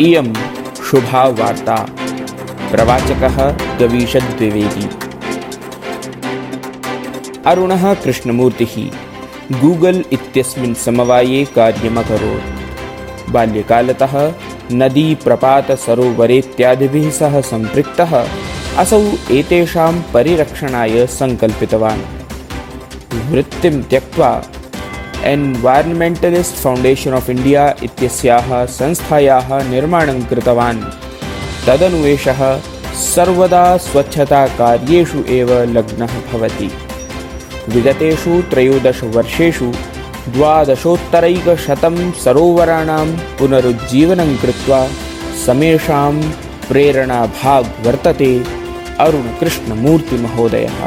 इयं वार्ता प्रवाचकः गवीषद्विवेदी अरुणः कृष्णमूर्तिः गूगल् इत्यस्मिन् समवाये कार्यमकरोत्। बाल्यकालतः नदीप्रपातसरोवरेत्यादिभिः सह सम्पृक्तः असौ एतेषां परिरक्षणाय सङ्कल्पितवान्। वृत्तिं त्यक्त्वा एन्वायर्मेण्टलिस्ट् फौण्डेशन् आफ् इण्डिया इत्यस्याः संस्थायाः निर्माणं कृतवान्। तदनु एषः सर्वदा स्वच्छताकार्येषु एव लग्नः भवति। विगतेषु त्रयोदशवर्षेषु द्वादशोत्तरैकशतं सरोवराणां पुनरुज्जीवनं कृत्वा समेषां प्रेरणाभाग् वर्तते अरुणकृष्णमूर्तिमहोदयः